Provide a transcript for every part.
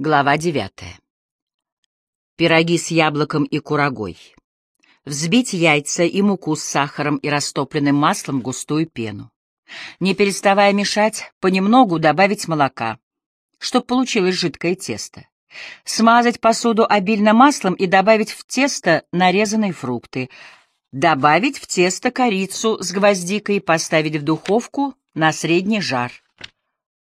Глава девятая. Пироги с яблоком и курагой. Взбить яйца и муку с сахаром и растопленным маслом в густую пену. Не переставая мешать, понемногу добавить молока, чтобы получилось жидкое тесто. Смазать посуду обильно маслом и добавить в тесто нарезанные фрукты. Добавить в тесто корицу с гвоздикой и поставить в духовку на средний жар.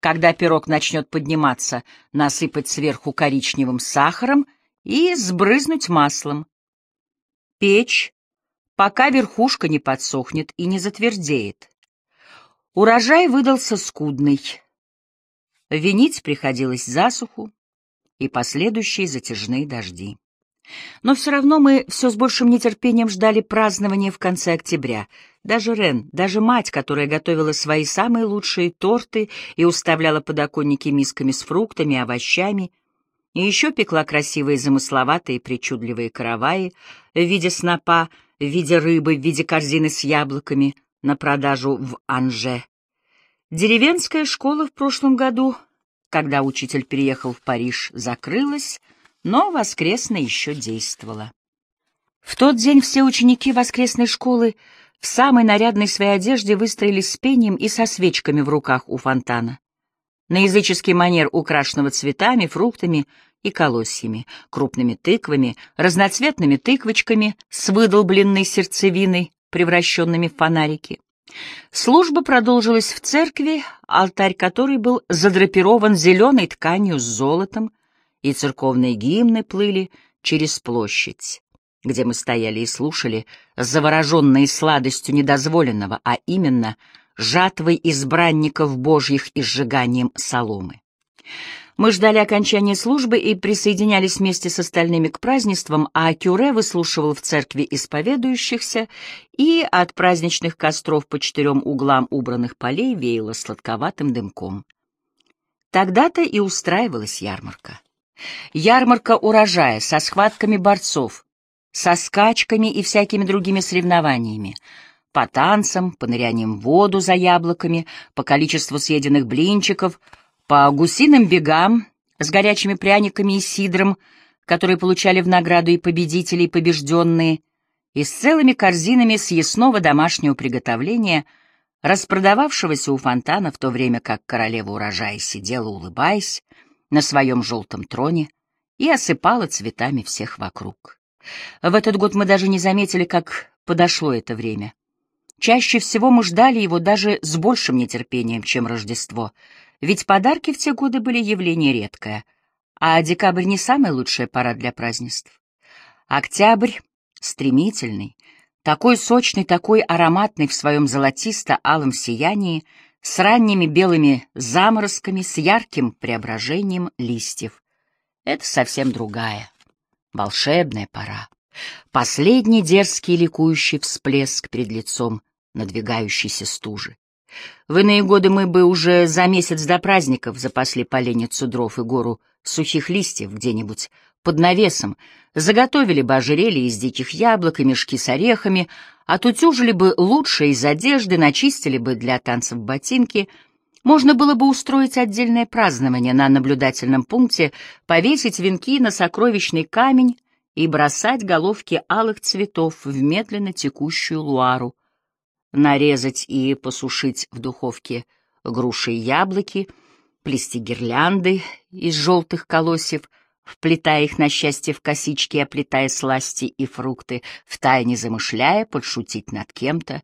Когда пирог начнет подниматься, насыпать сверху коричневым сахаром и сбрызнуть маслом. Печь, пока верхушка не подсохнет и не затвердеет. Урожай выдался скудный. Винить приходилось засуху и последующие затяжные дожди. Но все равно мы все с большим нетерпением ждали празднования в конце октября. Даже Рен, даже мать, которая готовила свои самые лучшие торты и уставляла подоконники мисками с фруктами, овощами, и еще пекла красивые замысловатые причудливые караваи в виде снопа, в виде рыбы, в виде корзины с яблоками на продажу в Анже. Деревенская школа в прошлом году, когда учитель переехал в Париж, закрылась — но воскресная еще действовала. В тот день все ученики воскресной школы в самой нарядной своей одежде выстроились с пением и со свечками в руках у фонтана. На языческий манер, украшенного цветами, фруктами и колосьями, крупными тыквами, разноцветными тыквочками с выдолбленной сердцевиной, превращенными в фонарики. Служба продолжилась в церкви, алтарь которой был задрапирован зеленой тканью с золотом, и церковные гимны плыли через площадь, где мы стояли и слушали, завороженные сладостью недозволенного, а именно жатвой избранников божьих и сжиганием соломы. Мы ждали окончания службы и присоединялись вместе с остальными к празднествам, а Кюре выслушивал в церкви исповедующихся, и от праздничных костров по четырем углам убранных полей веяло сладковатым дымком. Тогда-то и устраивалась ярмарка. Ярмарка урожая со схватками борцов, со скачками и всякими другими соревнованиями, по танцам, по ныряниям в воду за яблоками, по количеству съеденных блинчиков, по гусиным бегам с горячими пряниками и сидром, которые получали в награду и победители, и побежденные, и с целыми корзинами съестного домашнего приготовления, распродававшегося у фонтана в то время как королева урожая сидела, улыбаясь, на своем желтом троне и осыпала цветами всех вокруг. В этот год мы даже не заметили, как подошло это время. Чаще всего мы ждали его даже с большим нетерпением, чем Рождество, ведь подарки в те годы были явление редкое, а декабрь не самая лучшая пора для празднеств. Октябрь стремительный, такой сочный, такой ароматный в своем золотисто-алом сиянии — с ранними белыми заморозками, с ярким преображением листьев. Это совсем другая, волшебная пора. Последний дерзкий ликующий всплеск перед лицом надвигающейся стужи. В иные годы мы бы уже за месяц до праздников запасли поленницу дров и гору сухих листьев где-нибудь под навесом, заготовили бы ожерелье из диких яблок и мешки с орехами, отутюжили бы лучшее из одежды, начистили бы для танцев ботинки, можно было бы устроить отдельное празднование на наблюдательном пункте, повесить венки на сокровищный камень и бросать головки алых цветов в медленно текущую луару, нарезать и посушить в духовке груши и яблоки, плести гирлянды из желтых колосьев — вплетая их на счастье в косички, оплетая сласти и фрукты, втайне замышляя подшутить над кем-то,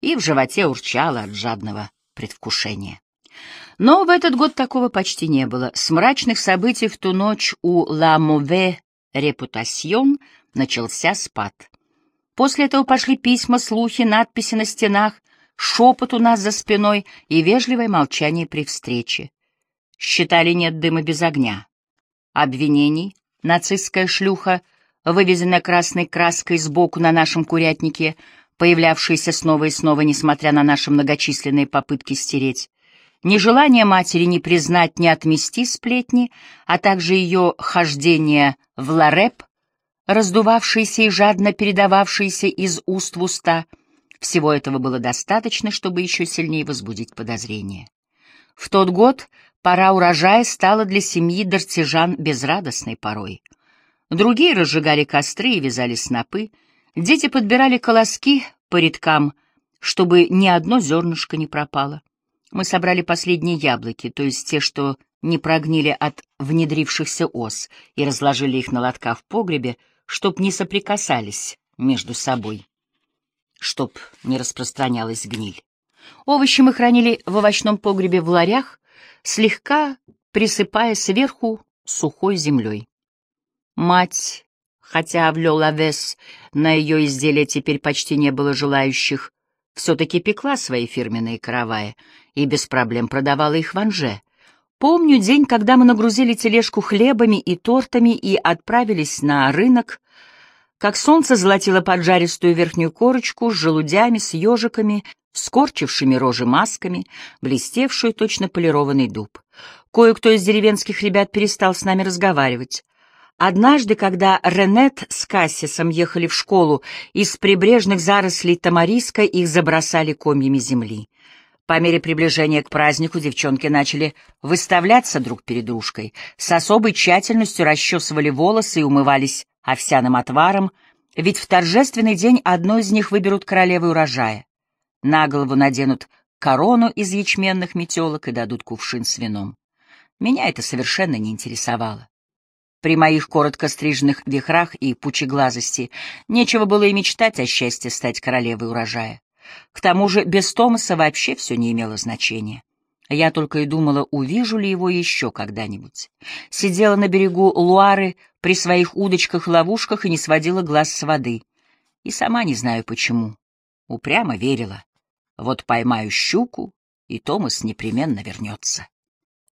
и в животе урчало от жадного предвкушения. Но в этот год такого почти не было. С мрачных событий в ту ночь у «La Mauvaise Réputation» начался спад. После этого пошли письма, слухи, надписи на стенах, шепот у нас за спиной и вежливое молчание при встрече. Считали нет дыма без огня обвинений, нацистская шлюха, вывезенная красной краской сбоку на нашем курятнике, появлявшаяся снова и снова, несмотря на наши многочисленные попытки стереть, нежелание матери не признать, не отмести сплетни, а также ее хождение в лареп, раздувавшиеся и жадно передававшиеся из уст в уста, всего этого было достаточно, чтобы еще сильнее возбудить подозрения. В тот год Пора урожая стала для семьи дартижан безрадостной порой. Другие разжигали костры и вязали снопы, дети подбирали колоски по редкам, чтобы ни одно зернышко не пропало. Мы собрали последние яблоки, то есть те, что не прогнили от внедрившихся ос, и разложили их на лотках в погребе, чтоб не соприкасались между собой, чтоб не распространялась гниль. Овощи мы хранили в овощном погребе в ларях, слегка присыпая сверху сухой землей. Мать, хотя в Ле-Лавес на ее изделия теперь почти не было желающих, все-таки пекла свои фирменные караваи и без проблем продавала их в Анже. Помню день, когда мы нагрузили тележку хлебами и тортами и отправились на рынок, как солнце золотило поджаристую верхнюю корочку с желудями, с ежиками, скорчившими рожи масками, блестевшую точно полированный дуб. Кое-кто из деревенских ребят перестал с нами разговаривать. Однажды, когда Ренет с Кассисом ехали в школу, из прибрежных зарослей Тамариска их забросали комьями земли. По мере приближения к празднику девчонки начали выставляться друг перед дружкой, с особой тщательностью расчесывали волосы и умывались овсяным отваром, ведь в торжественный день одной из них выберут королевы урожая. На голову наденут корону из ячменных метелок и дадут кувшин с вином. Меня это совершенно не интересовало. При моих коротко стриженных вихрах и пучеглазости нечего было и мечтать о счастье стать королевой урожая. К тому же без Томаса вообще все не имело значения. Я только и думала, увижу ли его еще когда-нибудь. Сидела на берегу Луары при своих удочках-ловушках и не сводила глаз с воды. И сама не знаю почему. Упрямо верила. Вот поймаю щуку, и Томас непременно вернется.